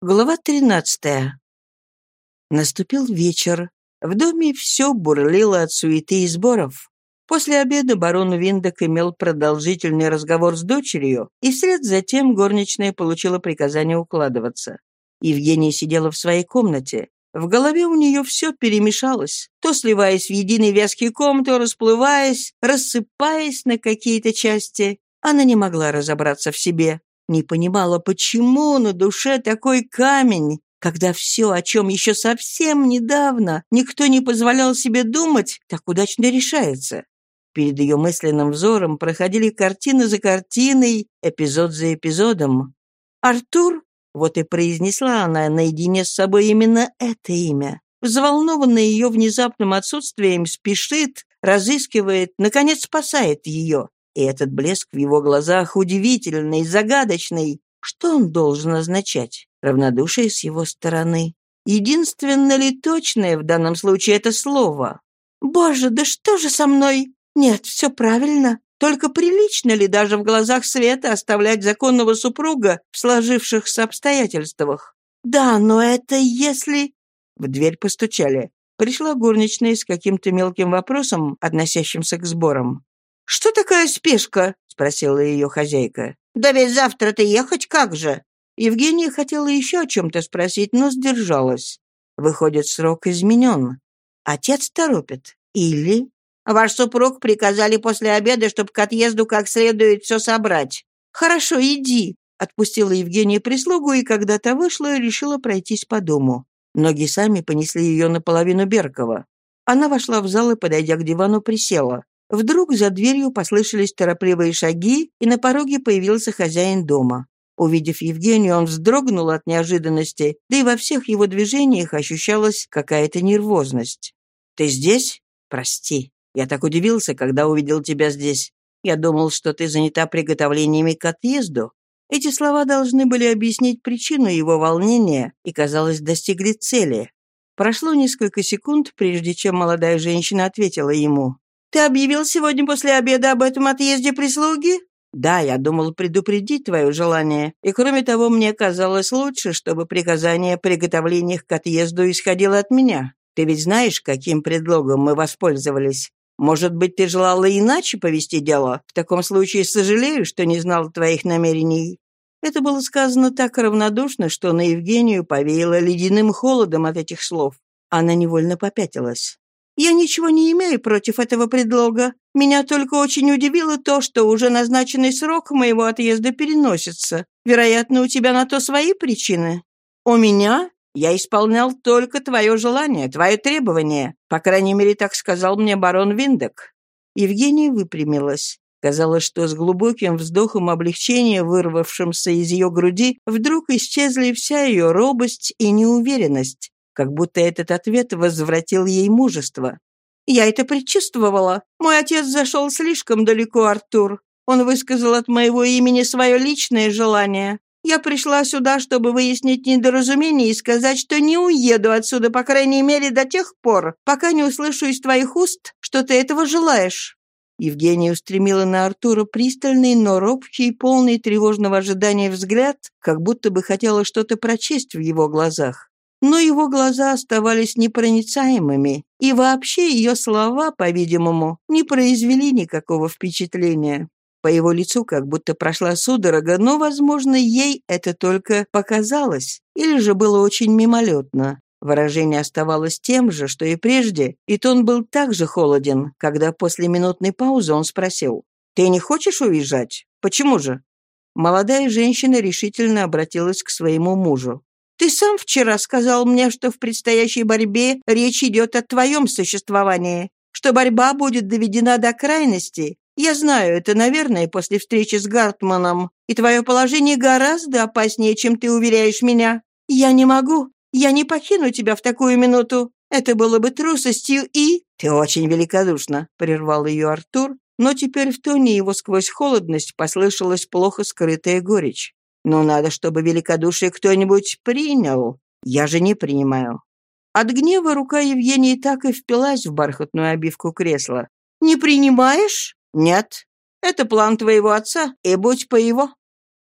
Глава 13. Наступил вечер. В доме все бурлило от суеты и сборов. После обеда барон Виндек имел продолжительный разговор с дочерью, и вслед за тем горничная получила приказание укладываться. Евгения сидела в своей комнате. В голове у нее все перемешалось, то сливаясь в единый вязкий ком, то расплываясь, рассыпаясь на какие-то части. Она не могла разобраться в себе. Не понимала, почему на душе такой камень, когда все, о чем еще совсем недавно никто не позволял себе думать, так удачно решается. Перед ее мысленным взором проходили картины за картиной, эпизод за эпизодом. «Артур?» — вот и произнесла она наедине с собой именно это имя. Взволнованная ее внезапным отсутствием, спешит, разыскивает, наконец спасает ее. И этот блеск в его глазах удивительный, загадочный. Что он должен означать? Равнодушие с его стороны. Единственно ли точное в данном случае это слово? «Боже, да что же со мной? Нет, все правильно. Только прилично ли даже в глазах света оставлять законного супруга в сложившихся обстоятельствах? Да, но это если...» В дверь постучали. Пришла горничная с каким-то мелким вопросом, относящимся к сборам. «Что такая спешка?» — спросила ее хозяйка. «Да ведь завтра-то ехать как же?» Евгения хотела еще о чем-то спросить, но сдержалась. Выходит, срок изменен. Отец торопит. Или... Ваш супруг приказали после обеда, чтобы к отъезду как следует все собрать. Хорошо, иди. Отпустила Евгения прислугу, и когда то вышла, решила пройтись по дому. Ноги сами понесли ее наполовину Беркова. Она вошла в зал и, подойдя к дивану, присела. Вдруг за дверью послышались торопливые шаги, и на пороге появился хозяин дома. Увидев Евгению, он вздрогнул от неожиданности, да и во всех его движениях ощущалась какая-то нервозность. «Ты здесь? Прости. Я так удивился, когда увидел тебя здесь. Я думал, что ты занята приготовлениями к отъезду». Эти слова должны были объяснить причину его волнения и, казалось, достигли цели. Прошло несколько секунд, прежде чем молодая женщина ответила ему. Ты объявил сегодня после обеда об этом отъезде прислуги?» «Да, я думал предупредить твое желание. И кроме того, мне казалось лучше, чтобы приказание о приготовлениях к отъезду исходило от меня. Ты ведь знаешь, каким предлогом мы воспользовались. Может быть, ты желала иначе повести дело? В таком случае сожалею, что не знал твоих намерений». Это было сказано так равнодушно, что на Евгению повеяло ледяным холодом от этих слов. Она невольно попятилась. Я ничего не имею против этого предлога. Меня только очень удивило то, что уже назначенный срок моего отъезда переносится. Вероятно, у тебя на то свои причины. У меня я исполнял только твое желание, твое требование. По крайней мере, так сказал мне барон Виндек». Евгения выпрямилась. Казалось, что с глубоким вздохом облегчения, вырвавшимся из ее груди, вдруг исчезли вся ее робость и неуверенность как будто этот ответ возвратил ей мужество. «Я это предчувствовала. Мой отец зашел слишком далеко, Артур. Он высказал от моего имени свое личное желание. Я пришла сюда, чтобы выяснить недоразумение и сказать, что не уеду отсюда, по крайней мере, до тех пор, пока не услышу из твоих уст, что ты этого желаешь». Евгения устремила на Артура пристальный, но робкий, полный тревожного ожидания взгляд, как будто бы хотела что-то прочесть в его глазах но его глаза оставались непроницаемыми, и вообще ее слова, по-видимому, не произвели никакого впечатления. По его лицу как будто прошла судорога, но, возможно, ей это только показалось, или же было очень мимолетно. Выражение оставалось тем же, что и прежде, и тон был так же холоден, когда после минутной паузы он спросил, «Ты не хочешь уезжать? Почему же?» Молодая женщина решительно обратилась к своему мужу. Ты сам вчера сказал мне, что в предстоящей борьбе речь идет о твоем существовании, что борьба будет доведена до крайности. Я знаю это, наверное, после встречи с Гартманом, и твое положение гораздо опаснее, чем ты уверяешь меня. Я не могу, я не покину тебя в такую минуту. Это было бы трусостью и...» «Ты очень великодушна», — прервал ее Артур, но теперь в тоне его сквозь холодность послышалась плохо скрытая горечь. Но надо, чтобы великодушие кто-нибудь принял. Я же не принимаю». От гнева рука Евгении так и впилась в бархатную обивку кресла. «Не принимаешь?» «Нет. Это план твоего отца, и будь по его».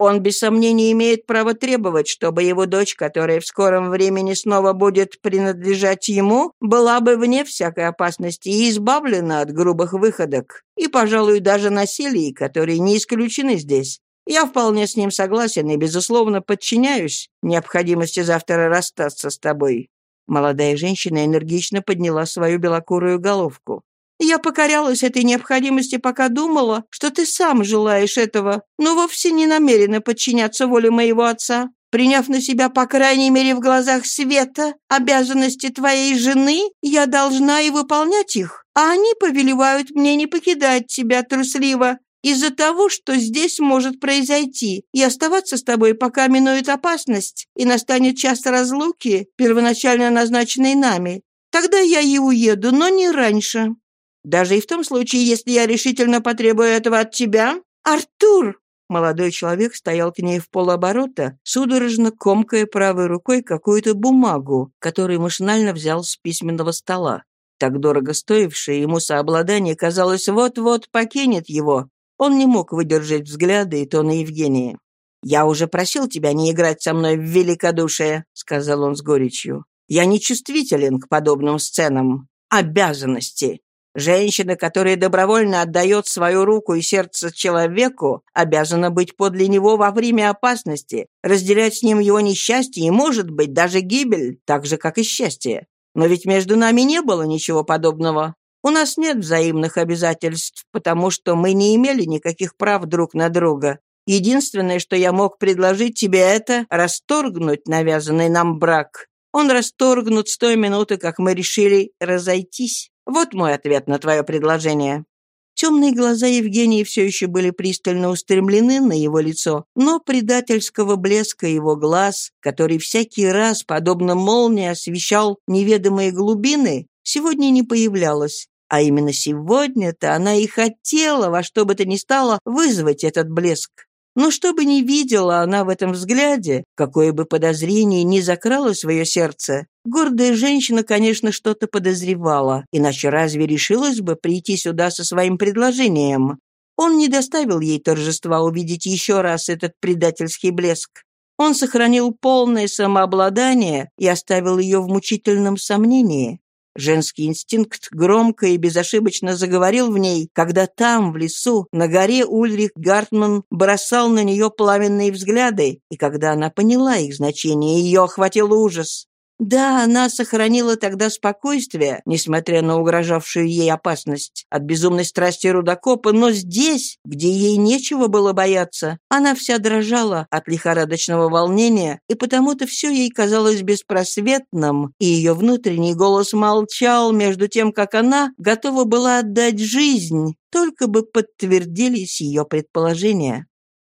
Он, без сомнения, имеет право требовать, чтобы его дочь, которая в скором времени снова будет принадлежать ему, была бы вне всякой опасности и избавлена от грубых выходок, и, пожалуй, даже насилий, которые не исключены здесь. Я вполне с ним согласен и, безусловно, подчиняюсь необходимости завтра расстаться с тобой». Молодая женщина энергично подняла свою белокурую головку. Я покорялась этой необходимости, пока думала, что ты сам желаешь этого, но вовсе не намерена подчиняться воле моего отца. Приняв на себя, по крайней мере, в глазах света, обязанности твоей жены, я должна и выполнять их, а они повелевают мне не покидать тебя трусливо, из-за того, что здесь может произойти, и оставаться с тобой, пока минует опасность, и настанет час разлуки, первоначально назначенной нами. Тогда я и уеду, но не раньше. Даже и в том случае, если я решительно потребую этого от тебя? Артур!» Молодой человек стоял к ней в полоборота, судорожно комкая правой рукой какую-то бумагу, которую машинально взял с письменного стола. Так дорого стоившее ему сообладание, казалось, вот-вот покинет его. Он не мог выдержать взгляды и тона Евгении. «Я уже просил тебя не играть со мной в великодушие», — сказал он с горечью. «Я не чувствителен к подобным сценам. Обязанности. Женщина, которая добровольно отдает свою руку и сердце человеку, обязана быть подле него во время опасности, разделять с ним его несчастье и, может быть, даже гибель, так же, как и счастье. Но ведь между нами не было ничего подобного. У нас нет взаимных обязательств, потому что мы не имели никаких прав друг на друга. Единственное, что я мог предложить тебе, это расторгнуть навязанный нам брак. Он расторгнут с той минуты, как мы решили разойтись. Вот мой ответ на твое предложение». Темные глаза Евгении все еще были пристально устремлены на его лицо, но предательского блеска его глаз, который всякий раз, подобно молнии, освещал неведомые глубины, сегодня не появлялось. А именно сегодня-то она и хотела во что бы то ни стало вызвать этот блеск. Но что бы ни видела она в этом взгляде, какое бы подозрение ни закрало свое сердце, гордая женщина, конечно, что-то подозревала, иначе разве решилась бы прийти сюда со своим предложением? Он не доставил ей торжества увидеть еще раз этот предательский блеск. Он сохранил полное самообладание и оставил ее в мучительном сомнении. Женский инстинкт громко и безошибочно заговорил в ней, когда там, в лесу, на горе Ульрих Гартман бросал на нее пламенные взгляды, и когда она поняла их значение, ее охватил ужас. Да, она сохранила тогда спокойствие, несмотря на угрожавшую ей опасность от безумной страсти рудокопа, но здесь, где ей нечего было бояться, она вся дрожала от лихорадочного волнения, и потому-то все ей казалось беспросветным, и ее внутренний голос молчал между тем, как она готова была отдать жизнь, только бы подтвердились ее предположения.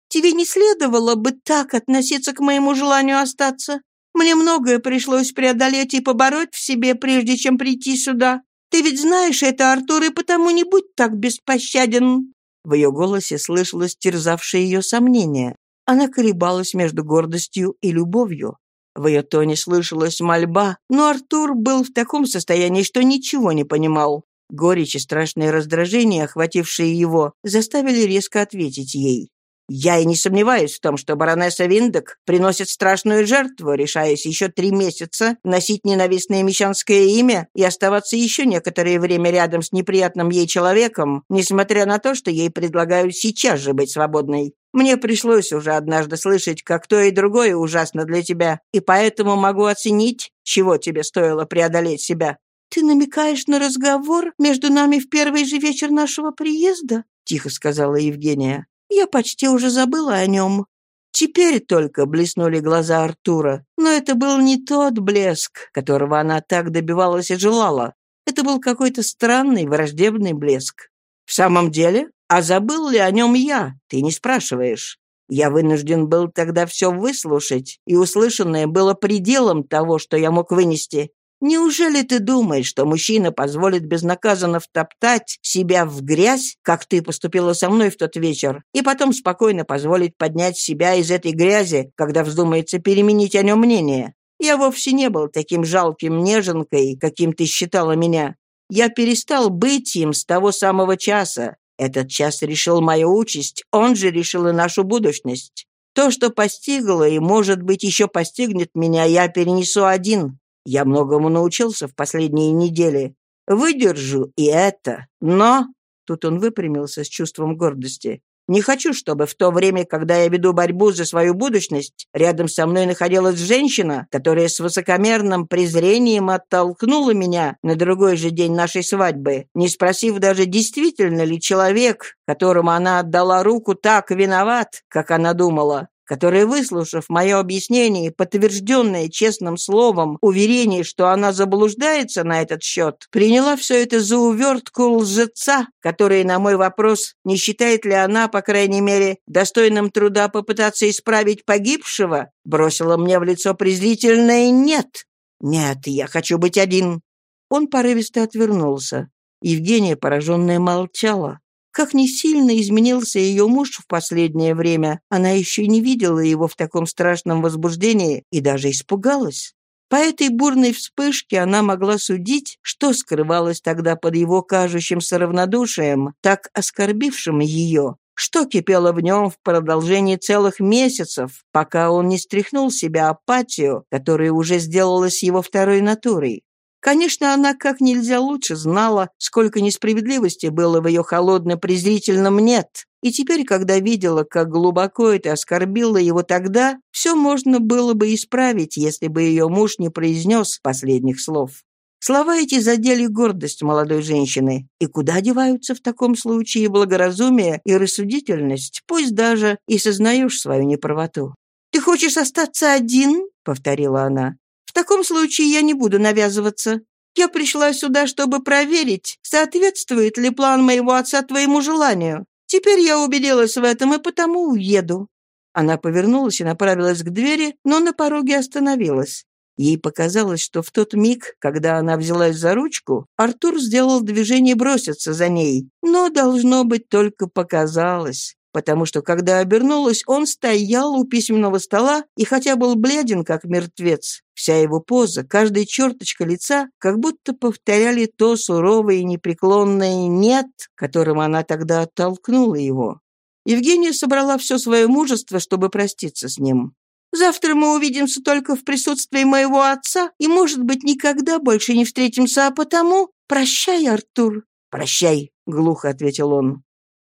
«Тебе не следовало бы так относиться к моему желанию остаться», мне многое пришлось преодолеть и побороть в себе, прежде чем прийти сюда. Ты ведь знаешь это, Артур, и потому не будь так беспощаден». В ее голосе слышалось терзавшее ее сомнение. Она колебалась между гордостью и любовью. В ее тоне слышалась мольба, но Артур был в таком состоянии, что ничего не понимал. Горечь и страшное раздражение, охватившие его, заставили резко ответить ей. Я и не сомневаюсь в том, что баронесса Виндек приносит страшную жертву, решаясь еще три месяца носить ненавистное мещанское имя и оставаться еще некоторое время рядом с неприятным ей человеком, несмотря на то, что ей предлагают сейчас же быть свободной. Мне пришлось уже однажды слышать, как то и другое ужасно для тебя, и поэтому могу оценить, чего тебе стоило преодолеть себя. «Ты намекаешь на разговор между нами в первый же вечер нашего приезда?» — тихо сказала Евгения. Я почти уже забыла о нем. Теперь только блеснули глаза Артура, но это был не тот блеск, которого она так добивалась и желала. Это был какой-то странный, враждебный блеск. В самом деле? А забыл ли о нем я? Ты не спрашиваешь. Я вынужден был тогда все выслушать, и услышанное было пределом того, что я мог вынести. Неужели ты думаешь, что мужчина позволит безнаказанно втоптать себя в грязь, как ты поступила со мной в тот вечер, и потом спокойно позволит поднять себя из этой грязи, когда вздумается переменить о нем мнение? Я вовсе не был таким жалким неженкой, каким ты считала меня. Я перестал быть им с того самого часа. Этот час решил мою участь, он же решил и нашу будущность. то, что постигло и, может быть, еще постигнет меня, я перенесу один. Я многому научился в последние недели. Выдержу и это. Но...» Тут он выпрямился с чувством гордости. Не хочу, чтобы в то время, когда я веду борьбу за свою будущность, рядом со мной находилась женщина, которая с высокомерным презрением оттолкнула меня на другой же день нашей свадьбы, не спросив даже, действительно ли человек, которому она отдала руку, так виноват, как она думала которая, выслушав мое объяснение, подтвержденное честным словом, уверение, что она заблуждается на этот счет, приняла все это за увертку лжеца, который на мой вопрос, не считает ли она, по крайней мере, достойным труда попытаться исправить погибшего, бросила мне в лицо презрительное «нет». «Нет, я хочу быть один». Он порывисто отвернулся. Евгения, пораженная, молчала. Как не сильно изменился ее муж в последнее время, она еще не видела его в таком страшном возбуждении и даже испугалась. По этой бурной вспышке она могла судить, что скрывалось тогда под его кажущимся равнодушием, так оскорбившим ее, что кипело в нем в продолжении целых месяцев, пока он не стряхнул себя апатию, которая уже сделалась его второй натурой. Конечно, она как нельзя лучше знала, сколько несправедливости было в ее холодно-презрительном «нет». И теперь, когда видела, как глубоко это оскорбило его тогда, все можно было бы исправить, если бы ее муж не произнес последних слов. Слова эти задели гордость молодой женщины. И куда деваются в таком случае благоразумие и рассудительность, пусть даже и сознаешь свою неправоту? «Ты хочешь остаться один?» — повторила она. В таком случае я не буду навязываться. Я пришла сюда, чтобы проверить, соответствует ли план моего отца твоему желанию. Теперь я убедилась в этом и потому уеду». Она повернулась и направилась к двери, но на пороге остановилась. Ей показалось, что в тот миг, когда она взялась за ручку, Артур сделал движение броситься за ней. Но, должно быть, только показалось потому что, когда обернулась, он стоял у письменного стола и хотя был бледен, как мертвец, вся его поза, каждая черточка лица как будто повторяли то суровое и непреклонное «нет», которым она тогда оттолкнула его. Евгения собрала все свое мужество, чтобы проститься с ним. «Завтра мы увидимся только в присутствии моего отца и, может быть, никогда больше не встретимся, а потому прощай, Артур». «Прощай», — глухо ответил он.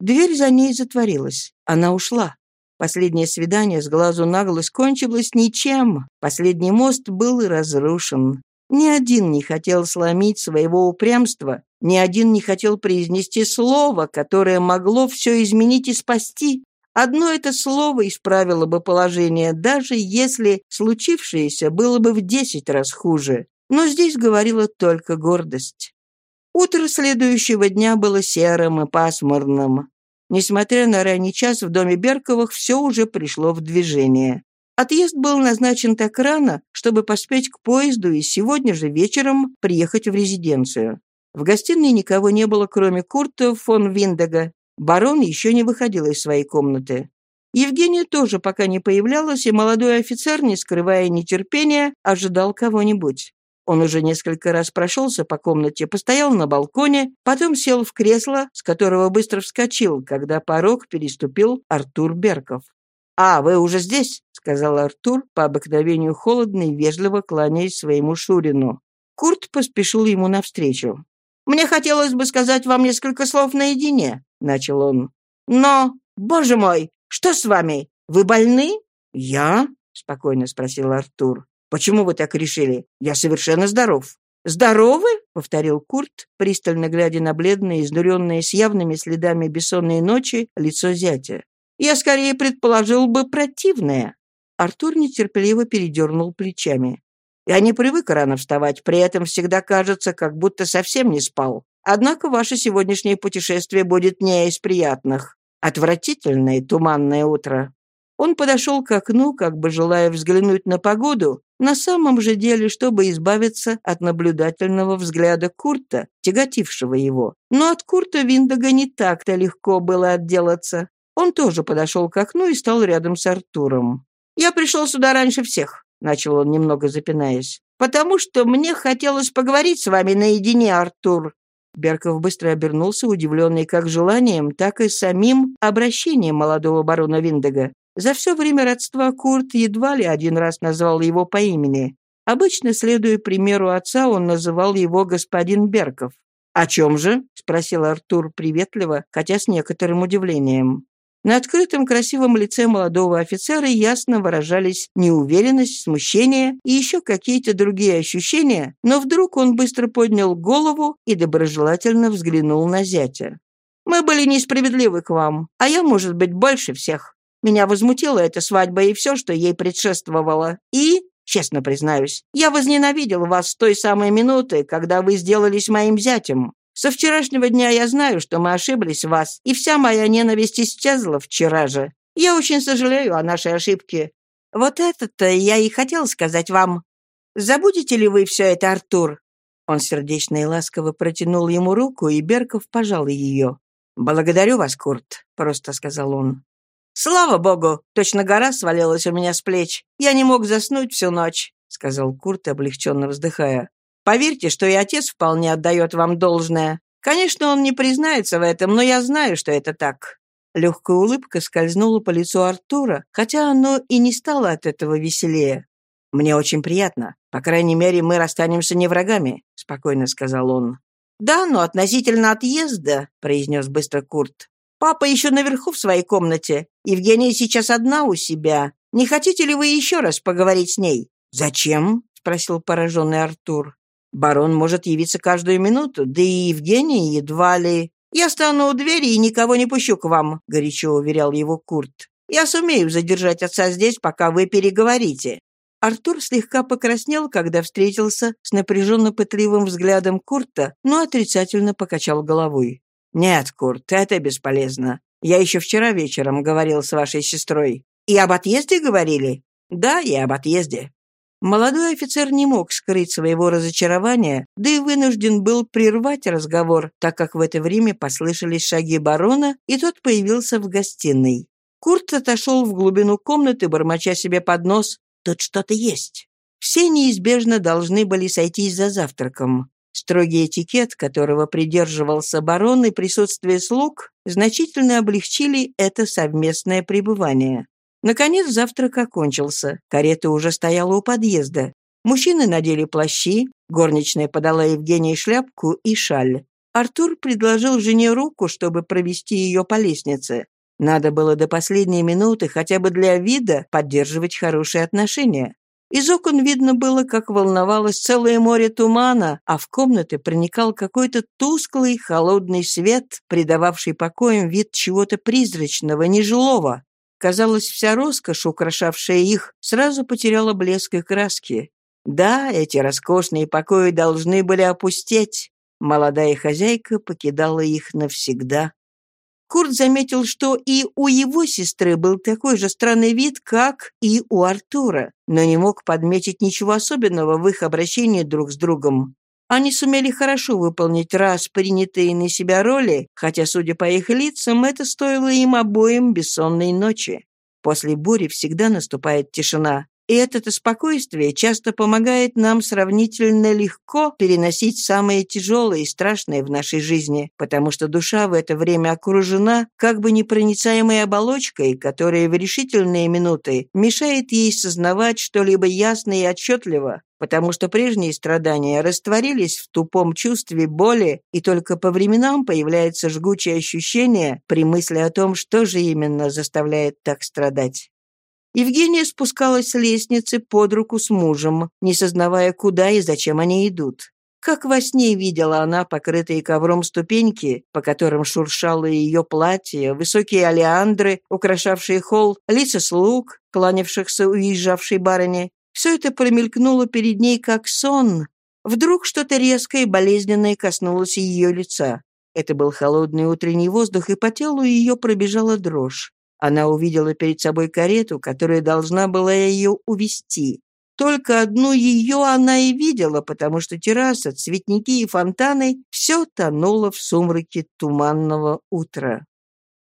Дверь за ней затворилась. Она ушла. Последнее свидание с глазу на глаз кончилось ничем. Последний мост был разрушен. Ни один не хотел сломить своего упрямства, ни один не хотел произнести слово, которое могло все изменить и спасти. Одно это слово исправило бы положение, даже если случившееся было бы в десять раз хуже. Но здесь говорила только гордость. Утро следующего дня было серым и пасмурным. Несмотря на ранний час, в доме Берковых все уже пришло в движение. Отъезд был назначен так рано, чтобы поспеть к поезду и сегодня же вечером приехать в резиденцию. В гостиной никого не было, кроме Курта фон Виндега. Барон еще не выходил из своей комнаты. Евгения тоже пока не появлялась, и молодой офицер, не скрывая нетерпения, ожидал кого-нибудь. Он уже несколько раз прошелся по комнате, постоял на балконе, потом сел в кресло, с которого быстро вскочил, когда порог переступил Артур Берков. «А, вы уже здесь?» — сказал Артур, по обыкновению холодно и вежливо кланяясь своему Шурину. Курт поспешил ему навстречу. «Мне хотелось бы сказать вам несколько слов наедине», — начал он. «Но, боже мой, что с вами? Вы больны?» «Я?» — спокойно спросил Артур. Почему вы так решили? Я совершенно здоров». «Здоровы?» — повторил Курт, пристально глядя на бледное, изнуренное с явными следами бессонной ночи лицо зятя. «Я скорее предположил бы противное». Артур нетерпеливо передернул плечами. «Я не привык рано вставать, при этом всегда кажется, как будто совсем не спал. Однако ваше сегодняшнее путешествие будет не из приятных. Отвратительное туманное утро». Он подошел к окну, как бы желая взглянуть на погоду, на самом же деле, чтобы избавиться от наблюдательного взгляда Курта, тяготившего его. Но от Курта Виндога не так-то легко было отделаться. Он тоже подошел к окну и стал рядом с Артуром. «Я пришел сюда раньше всех», — начал он, немного запинаясь, «потому что мне хотелось поговорить с вами наедине, Артур». Берков быстро обернулся, удивленный как желанием, так и самим обращением молодого барона Виндега. За все время родства Курт едва ли один раз назвал его по имени. Обычно, следуя примеру отца, он называл его господин Берков. «О чем же?» — спросил Артур приветливо, хотя с некоторым удивлением. На открытом красивом лице молодого офицера ясно выражались неуверенность, смущение и еще какие-то другие ощущения, но вдруг он быстро поднял голову и доброжелательно взглянул на зятя. «Мы были несправедливы к вам, а я, может быть, больше всех. Меня возмутила эта свадьба и все, что ей предшествовало. И, честно признаюсь, я возненавидел вас с той самой минуты, когда вы сделались моим зятем. Со вчерашнего дня я знаю, что мы ошиблись в вас, и вся моя ненависть исчезла вчера же. Я очень сожалею о нашей ошибке. Вот это-то я и хотел сказать вам. Забудете ли вы все это, Артур?» Он сердечно и ласково протянул ему руку, и Берков пожал ее. «Благодарю вас, Курт», — просто сказал он. «Слава богу! Точно гора свалилась у меня с плеч. Я не мог заснуть всю ночь», — сказал Курт, облегченно вздыхая. Поверьте, что и отец вполне отдает вам должное. Конечно, он не признается в этом, но я знаю, что это так». Легкая улыбка скользнула по лицу Артура, хотя оно и не стало от этого веселее. «Мне очень приятно. По крайней мере, мы расстанемся не врагами», — спокойно сказал он. «Да, но относительно отъезда», — произнес быстро Курт. «Папа еще наверху в своей комнате. Евгения сейчас одна у себя. Не хотите ли вы еще раз поговорить с ней?» «Зачем?» — спросил пораженный Артур. Барон может явиться каждую минуту, да и Евгений едва ли... «Я стану у двери и никого не пущу к вам», — горячо уверял его Курт. «Я сумею задержать отца здесь, пока вы переговорите». Артур слегка покраснел, когда встретился с напряженно-пытливым взглядом Курта, но отрицательно покачал головой. «Нет, Курт, это бесполезно. Я еще вчера вечером говорил с вашей сестрой. И об отъезде говорили?» «Да, и об отъезде. Молодой офицер не мог скрыть своего разочарования, да и вынужден был прервать разговор, так как в это время послышались шаги барона, и тот появился в гостиной. Курт отошел в глубину комнаты, бормоча себе под нос «Тут что-то есть». Все неизбежно должны были сойтись за завтраком. Строгий этикет, которого придерживался барон и присутствие слуг, значительно облегчили это совместное пребывание. Наконец завтрак окончился. Карета уже стояла у подъезда. Мужчины надели плащи, горничная подала Евгении шляпку и шаль. Артур предложил жене руку, чтобы провести ее по лестнице. Надо было до последней минуты хотя бы для вида поддерживать хорошие отношения. Из окон видно было, как волновалось целое море тумана, а в комнаты проникал какой-то тусклый, холодный свет, придававший покоям вид чего-то призрачного, нежилого. Казалось, вся роскошь, украшавшая их, сразу потеряла блеск и краски. Да, эти роскошные покои должны были опустеть. Молодая хозяйка покидала их навсегда. Курт заметил, что и у его сестры был такой же странный вид, как и у Артура, но не мог подметить ничего особенного в их обращении друг с другом. Они сумели хорошо выполнить раз принятые на себя роли, хотя, судя по их лицам, это стоило им обоим бессонной ночи. После бури всегда наступает тишина, и это спокойствие часто помогает нам сравнительно легко переносить самые тяжелые и страшные в нашей жизни, потому что душа в это время окружена как бы непроницаемой оболочкой, которая в решительные минуты мешает ей сознавать что-либо ясно и отчетливо, потому что прежние страдания растворились в тупом чувстве боли, и только по временам появляется жгучее ощущение при мысли о том, что же именно заставляет так страдать. Евгения спускалась с лестницы под руку с мужем, не сознавая, куда и зачем они идут. Как во сне видела она покрытые ковром ступеньки, по которым шуршало ее платье, высокие алиандры, украшавшие холл, лица слуг, кланявшихся уезжавшей барыне, все это промелькнуло перед ней как сон. Вдруг что-то резкое и болезненное коснулось ее лица. Это был холодный утренний воздух, и по телу ее пробежала дрожь. Она увидела перед собой карету, которая должна была ее увести. Только одну ее она и видела, потому что терраса, цветники и фонтаны — все тонуло в сумраке туманного утра.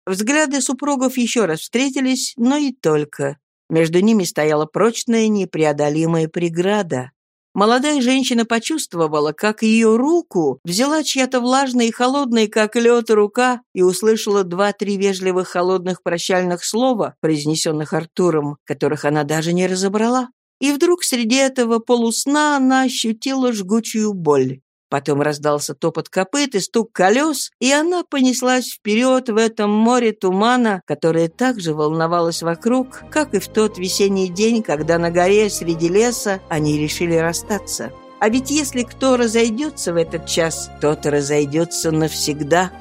Взгляды супругов еще раз встретились, но и только. Между ними стояла прочная непреодолимая преграда. Молодая женщина почувствовала, как ее руку взяла чья-то влажная и холодная, как лед, рука, и услышала два-три вежливых холодных прощальных слова, произнесенных Артуром, которых она даже не разобрала. И вдруг среди этого полусна она ощутила жгучую боль. Потом раздался топот копыт и стук колес, и она понеслась вперед в этом море тумана, которое так же волновалось вокруг, как и в тот весенний день, когда на горе среди леса они решили расстаться. А ведь если кто разойдется в этот час, тот разойдется навсегда –